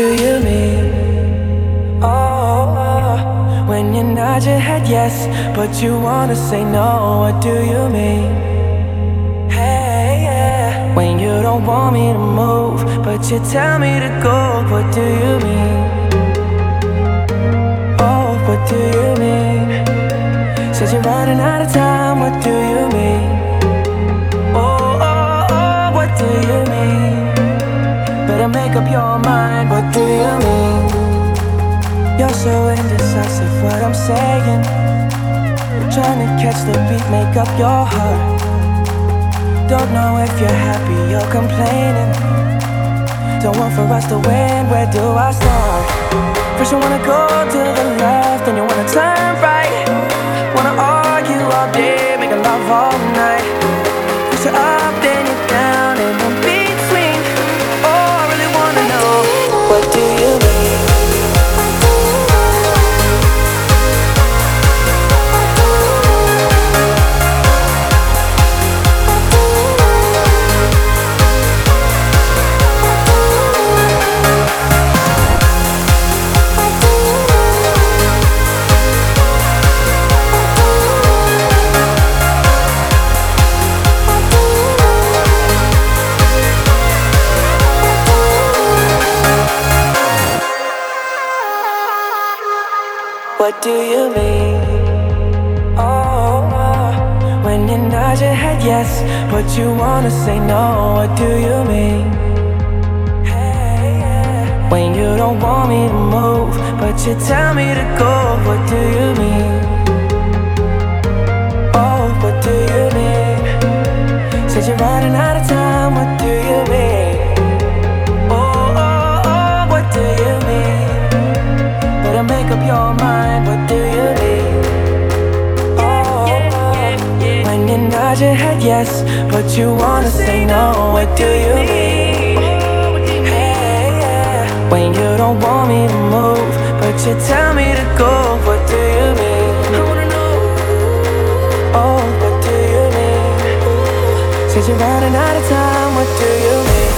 Do you mean? Oh, when you nod your head yes, but you wanna say no. What do you mean? Hey, yeah. When you don't want me to move, but you tell me to go. What do you mean? Oh, what do you mean? Says you're running out of time. What do you mean? Oh, oh, oh, what do you mean? Better make up your mind. What do you mean? You're so indecisive. What I'm saying. You're Trying to catch the beat, make up your heart. Don't know if you're happy you're complaining. Don't want for us to win. Where do I start? First you wanna go to the left, then you wanna turn right. Wanna argue all day, make love all night. What do you mean? Oh, when you nod your head yes, but you wanna say no. What do you mean? Hey, yeah. When you don't want me to move, but you tell me to go. What nod your head yes, but you wanna say no. What do you mean? Hey, yeah. When you don't want me to move, but you tell me to go. What do you mean? I wanna know. Oh, what do you mean? Said you're running out of time. What do you mean?